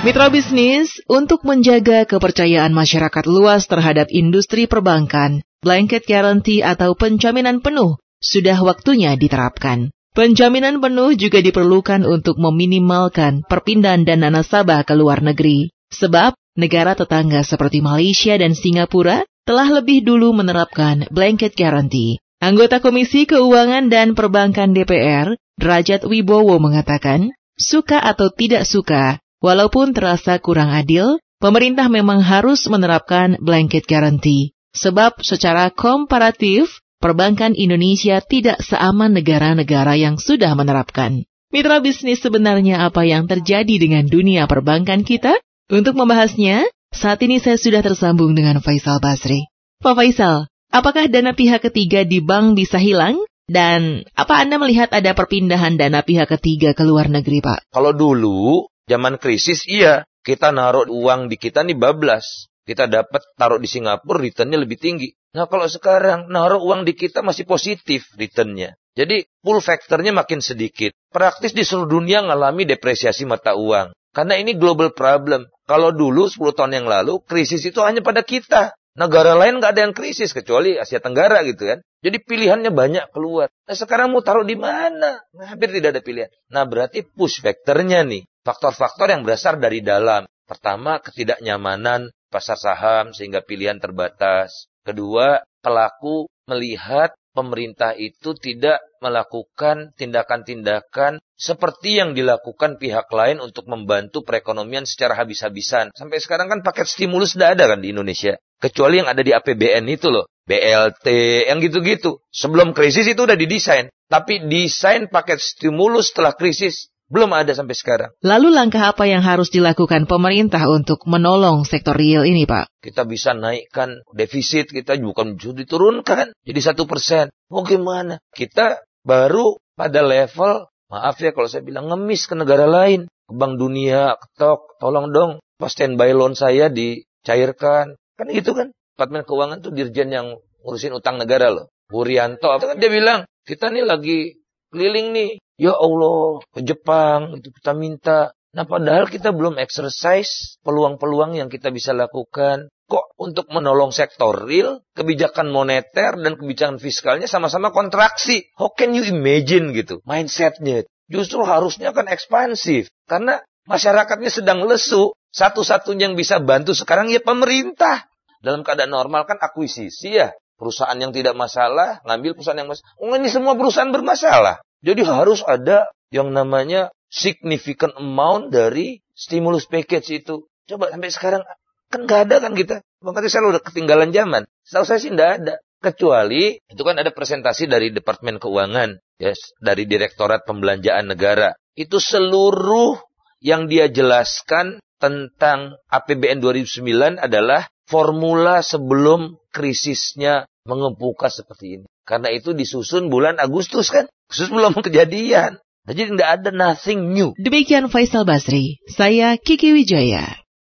Mitra bisnis, untuk menjaga kepercayaan masyarakat luas terhadap industri perbankan, blanket guarantee atau penjaminan penuh sudah waktunya diterapkan. Penjaminan penuh juga diperlukan untuk meminimalkan perpindahan dana nasabah ke luar negeri. Sebab negara tetangga seperti Malaysia dan Singapura telah lebih dulu menerapkan blanket guarantee. Anggota Komisi Keuangan dan Perbankan DPR, Derajat Wibowo mengatakan, suka atau tidak suka, Walaupun terasa kurang adil, pemerintah memang harus menerapkan blanket guarantee. Sebab secara komparatif, perbankan Indonesia tidak seaman negara-negara yang sudah menerapkan. Mitra bisnis sebenarnya apa yang terjadi dengan dunia perbankan kita? Untuk membahasnya, saat ini saya sudah tersambung dengan Faisal Basri. Pak Faisal, apakah dana pihak ketiga di bank bisa hilang? Dan apa Anda melihat ada perpindahan dana pihak ketiga ke luar negeri, Pak? Kalau dulu Zaman krisis iya, kita naruh uang di kita nih bablas. Kita dapat taruh di Singapura returnnya lebih tinggi. Nah kalau sekarang naruh uang di kita masih positif returnnya. Jadi pull factornya makin sedikit. Praktis di seluruh dunia ngalami depresiasi mata uang. Karena ini global problem. Kalau dulu 10 tahun yang lalu krisis itu hanya pada kita. Negara lain nggak ada yang krisis kecuali Asia Tenggara gitu kan. Jadi pilihannya banyak keluar. Nah sekarang mau taruh di mana? Nah, hampir tidak ada pilihan. Nah berarti push factornya nih. Faktor-faktor yang berasal dari dalam. Pertama, ketidaknyamanan pasar saham sehingga pilihan terbatas. Kedua, pelaku melihat pemerintah itu tidak melakukan tindakan-tindakan seperti yang dilakukan pihak lain untuk membantu perekonomian secara habis-habisan. Sampai sekarang kan paket stimulus sudah ada kan di Indonesia. Kecuali yang ada di APBN itu loh. BLT, yang gitu-gitu. Sebelum krisis itu udah didesain. Tapi desain paket stimulus setelah krisis belum ada sampai sekarang. Lalu langkah apa yang harus dilakukan pemerintah untuk menolong sektor real ini, Pak? Kita bisa naikkan defisit kita bukan diturunkan jadi satu persen. Mau gimana? Kita baru pada level, maaf ya kalau saya bilang ngemis ke negara lain, ke Bank Dunia, ketok, tolong dong, pas standby loan saya dicairkan. Kan itu kan, Departemen Keuangan tuh dirjen yang ngurusin utang negara loh. Wuryanto, kan dia bilang, kita nih lagi keliling nih Ya Allah, ke Jepang itu kita minta. Nah padahal kita belum exercise peluang-peluang yang kita bisa lakukan. Kok untuk menolong sektor real, kebijakan moneter dan kebijakan fiskalnya sama-sama kontraksi. How can you imagine gitu mindsetnya? Justru harusnya kan ekspansif. Karena masyarakatnya sedang lesu. Satu-satunya yang bisa bantu sekarang ya pemerintah. Dalam keadaan normal kan akuisisi ya. Perusahaan yang tidak masalah, ngambil perusahaan yang masalah. Oh, ini semua perusahaan bermasalah. Jadi harus ada yang namanya significant amount dari stimulus package itu. Coba sampai sekarang kan nggak ada kan kita. Makanya saya udah ketinggalan zaman. Setahu saya sih nggak ada. Kecuali itu kan ada presentasi dari Departemen Keuangan, yes, dari Direktorat Pembelanjaan Negara. Itu seluruh yang dia jelaskan tentang APBN 2009 adalah formula sebelum krisisnya mengebuka seperti ini. Karena itu disusun bulan Agustus kan. Khusus belum kejadian. Jadi tidak ada nothing new. Demikian Faisal Basri, saya Kiki Wijaya.